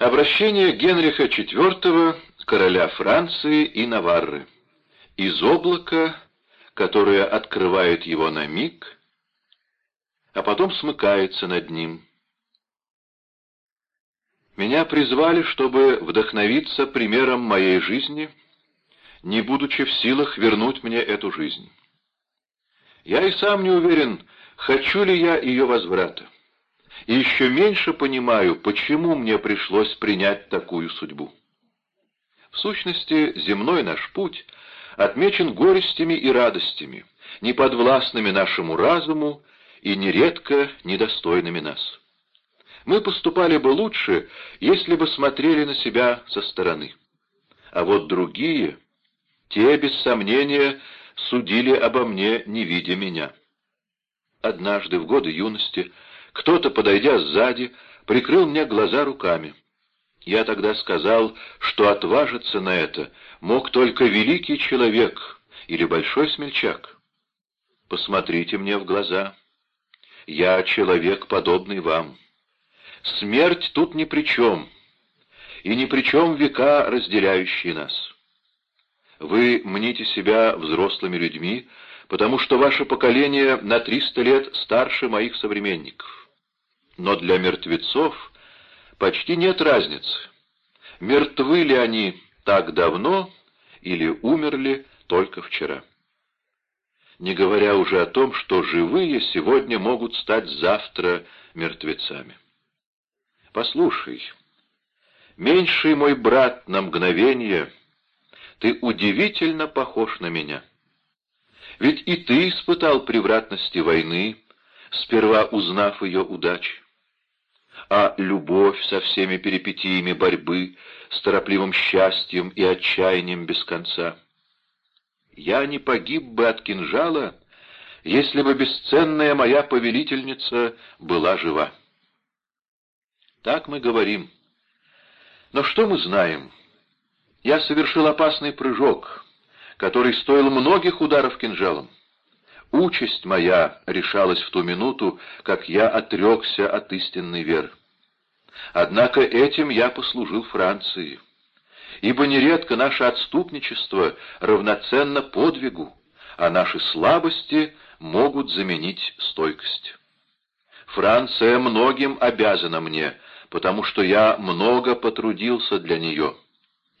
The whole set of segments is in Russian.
Обращение Генриха IV, короля Франции и Наварры. Из облака, которое открывает его на миг, а потом смыкается над ним. Меня призвали, чтобы вдохновиться примером моей жизни, не будучи в силах вернуть мне эту жизнь. Я и сам не уверен, хочу ли я ее возврата и еще меньше понимаю, почему мне пришлось принять такую судьбу. В сущности, земной наш путь отмечен горестями и радостями, неподвластными нашему разуму и нередко недостойными нас. Мы поступали бы лучше, если бы смотрели на себя со стороны. А вот другие, те, без сомнения, судили обо мне, не видя меня. Однажды, в годы юности, кто-то, подойдя сзади, прикрыл мне глаза руками. Я тогда сказал, что отважиться на это мог только великий человек или большой смельчак. Посмотрите мне в глаза. Я человек, подобный вам. Смерть тут ни при чем, и ни при чем века, разделяющие нас. Вы мните себя взрослыми людьми, потому что ваше поколение на триста лет старше моих современников. Но для мертвецов почти нет разницы, мертвы ли они так давно или умерли только вчера. Не говоря уже о том, что живые сегодня могут стать завтра мертвецами. Послушай, меньший мой брат на мгновение, ты удивительно похож на меня. Ведь и ты испытал превратности войны, сперва узнав ее удачи а любовь со всеми перипетиями борьбы, с торопливым счастьем и отчаянием без конца. Я не погиб бы от кинжала, если бы бесценная моя повелительница была жива. Так мы говорим. Но что мы знаем? Я совершил опасный прыжок, который стоил многих ударов кинжалом. Участь моя решалась в ту минуту, как я отрекся от истинной веры. Однако этим я послужил Франции, ибо нередко наше отступничество равноценно подвигу, а наши слабости могут заменить стойкость. Франция многим обязана мне, потому что я много потрудился для нее.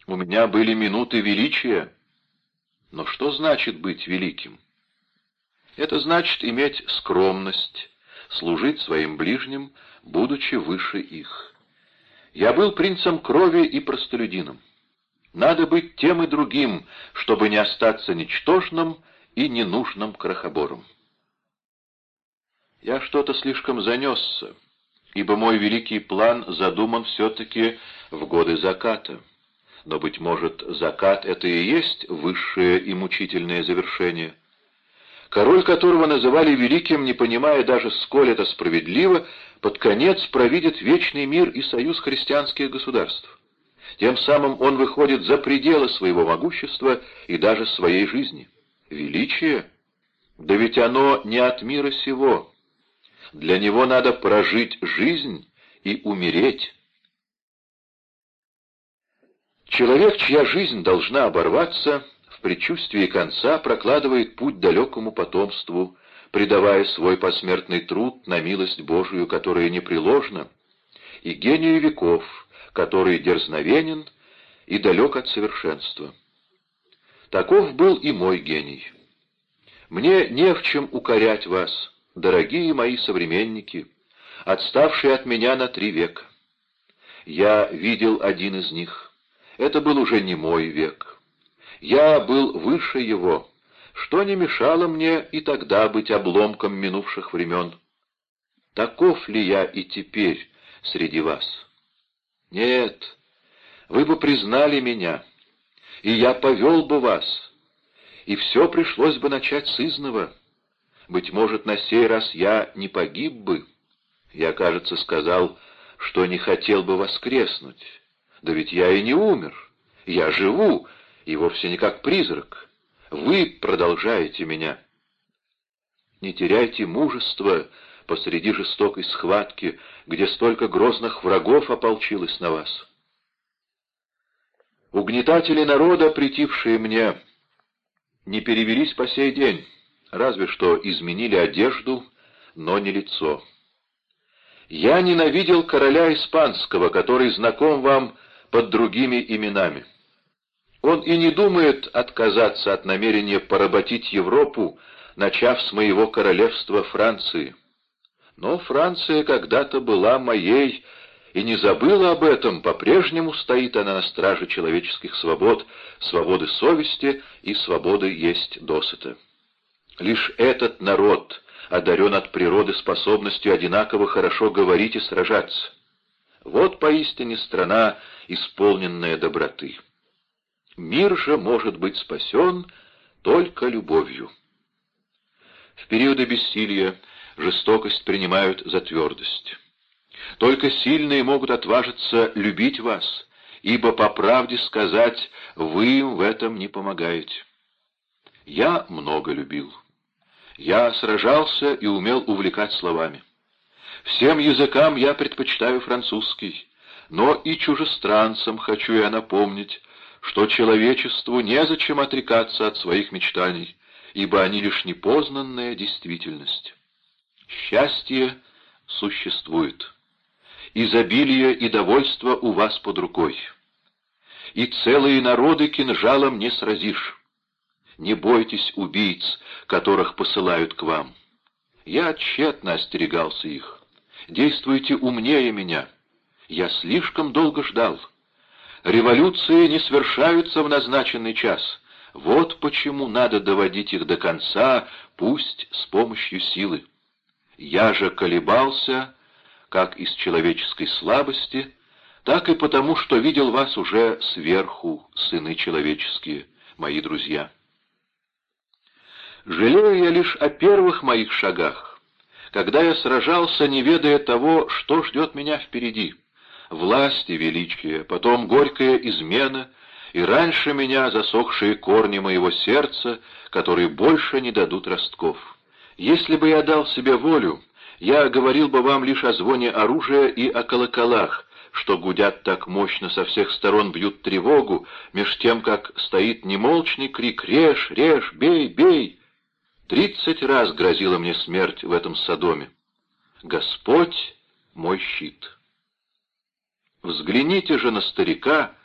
У меня были минуты величия. Но что значит быть великим? Это значит иметь скромность, служить своим ближним, будучи выше их. Я был принцем крови и простолюдином. Надо быть тем и другим, чтобы не остаться ничтожным и ненужным крохобором. Я что-то слишком занесся, ибо мой великий план задуман все-таки в годы заката. Но, быть может, закат — это и есть высшее и мучительное завершение. Король, которого называли великим, не понимая даже, сколь это справедливо, под конец провидит вечный мир и союз христианских государств. Тем самым он выходит за пределы своего могущества и даже своей жизни. Величие? Да ведь оно не от мира сего. Для него надо прожить жизнь и умереть. Человек, чья жизнь должна оборваться, в предчувствии конца прокладывает путь далекому потомству, предавая свой посмертный труд на милость Божию, которая непреложна, и гению веков, который дерзновенен и далек от совершенства. Таков был и мой гений. Мне не в чем укорять вас, дорогие мои современники, отставшие от меня на три века. Я видел один из них. Это был уже не мой век. Я был выше его, что не мешало мне и тогда быть обломком минувших времен. Таков ли я и теперь среди вас? Нет, вы бы признали меня, и я повел бы вас, и все пришлось бы начать с изного. Быть может, на сей раз я не погиб бы. Я, кажется, сказал, что не хотел бы воскреснуть. Да ведь я и не умер. Я живу, и вовсе не как призрак. Вы продолжаете меня. Не теряйте мужества посреди жестокой схватки, где столько грозных врагов ополчилось на вас. Угнетатели народа, притившие мне, не перевелись по сей день, разве что изменили одежду, но не лицо. Я ненавидел короля испанского, который знаком вам под другими именами. Он и не думает отказаться от намерения поработить Европу, начав с моего королевства Франции. Но Франция когда-то была моей, и не забыла об этом, по-прежнему стоит она на страже человеческих свобод, свободы совести и свободы есть досыта. Лишь этот народ одарен от природы способностью одинаково хорошо говорить и сражаться. Вот поистине страна, исполненная доброты. Мир же может быть спасен только любовью. В периоды бессилия жестокость принимают за твердость. Только сильные могут отважиться любить вас, ибо, по правде сказать, вы им в этом не помогаете. Я много любил. Я сражался и умел увлекать словами. Всем языкам я предпочитаю французский, но и чужестранцам хочу я напомнить, что человечеству незачем отрекаться от своих мечтаний, ибо они лишь непознанная действительность. Счастье существует. Изобилие и довольство у вас под рукой. И целые народы кинжалом не сразишь. Не бойтесь убийц, которых посылают к вам. Я тщетно остерегался их. Действуйте умнее меня. Я слишком долго ждал. Революции не свершаются в назначенный час. Вот почему надо доводить их до конца, пусть с помощью силы. Я же колебался, как из человеческой слабости, так и потому, что видел вас уже сверху, сыны человеческие, мои друзья. Жалею я лишь о первых моих шагах, когда я сражался, не ведая того, что ждет меня впереди. Власть и величие, потом горькая измена, и раньше меня засохшие корни моего сердца, которые больше не дадут ростков. Если бы я дал себе волю, я говорил бы вам лишь о звоне оружия и о колоколах, что гудят так мощно со всех сторон, бьют тревогу, меж тем, как стоит немолчный крик «Режь! Режь! Бей! Бей!» Тридцать раз грозила мне смерть в этом Содоме. Господь — мой щит. Взгляните же на старика,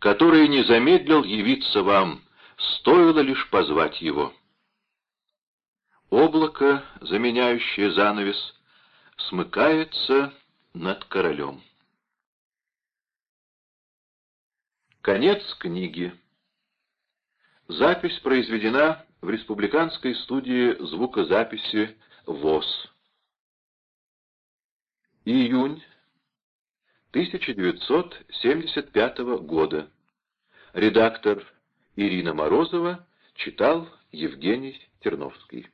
который не замедлил явиться вам, стоило лишь позвать его. Облако, заменяющее занавес, смыкается над королем. Конец книги. Запись произведена в Республиканской студии звукозаписи ВОЗ. Июнь 1975 года. Редактор Ирина Морозова читал Евгений Терновский.